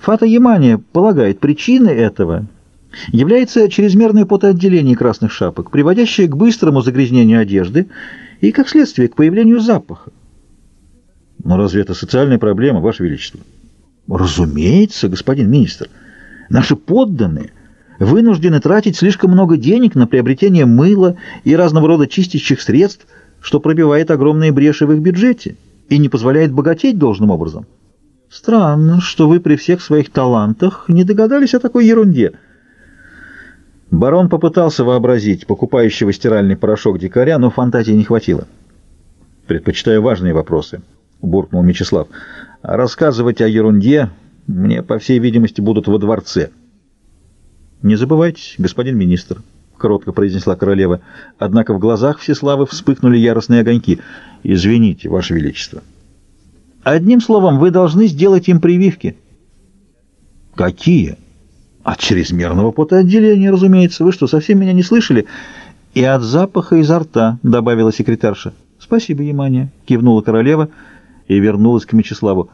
Фата Ямания полагает, причиной этого является чрезмерное потоотделение красных шапок, приводящее к быстрому загрязнению одежды и, как следствие, к появлению запаха. Но разве это социальная проблема, Ваше Величество? Разумеется, господин министр. Наши подданные вынуждены тратить слишком много денег на приобретение мыла и разного рода чистящих средств, что пробивает огромные бреши в их бюджете и не позволяет богатеть должным образом. Странно, что вы при всех своих талантах не догадались о такой ерунде. Барон попытался вообразить покупающего стиральный порошок дикаря, но фантазии не хватило. «Предпочитаю важные вопросы», — буркнул Мечислав. «Рассказывать о ерунде мне, по всей видимости, будут во дворце». «Не забывайтесь, господин министр», — кротко произнесла королева. Однако в глазах Всеславы вспыхнули яростные огоньки. «Извините, ваше величество». Одним словом, вы должны сделать им прививки. Какие? От чрезмерного потоотделения, разумеется. Вы что, совсем меня не слышали? И от запаха изо рта, добавила секретарша. Спасибо, Ямания, кивнула королева и вернулась к Мечиславу.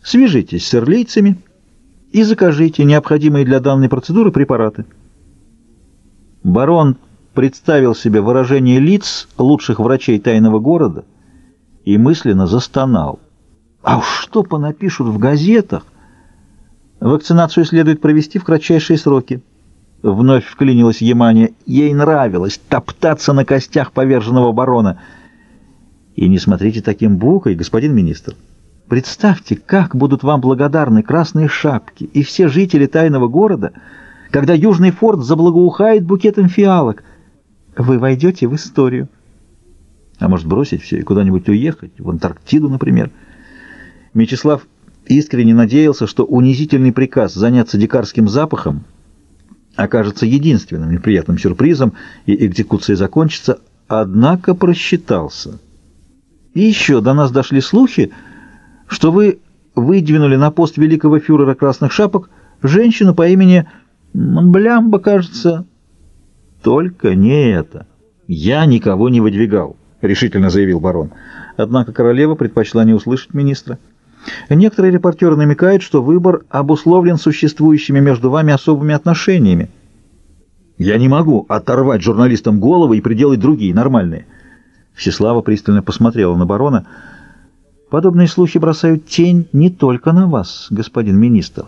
Свяжитесь с ирлийцами и закажите необходимые для данной процедуры препараты. Барон представил себе выражение лиц лучших врачей тайного города и мысленно застонал. А уж что понапишут в газетах? Вакцинацию следует провести в кратчайшие сроки. Вновь вклинилась Емания. Ей нравилось топтаться на костях поверженного барона. И не смотрите таким букой, господин министр. Представьте, как будут вам благодарны красные шапки и все жители тайного города, когда Южный форт заблагоухает букетом фиалок. Вы войдете в историю. А может, бросить все и куда-нибудь уехать, в Антарктиду, например, — Мечислав искренне надеялся, что унизительный приказ заняться дикарским запахом окажется единственным неприятным сюрпризом, и экзекуция закончится, однако просчитался. И еще до нас дошли слухи, что вы выдвинули на пост великого фюрера красных шапок женщину по имени Блямба, кажется. Только не это. Я никого не выдвигал, решительно заявил барон. Однако королева предпочла не услышать министра. Некоторые репортеры намекают, что выбор обусловлен существующими между вами особыми отношениями. Я не могу оторвать журналистам головы и приделать другие, нормальные. Всеслава пристально посмотрела на барона. Подобные слухи бросают тень не только на вас, господин министр.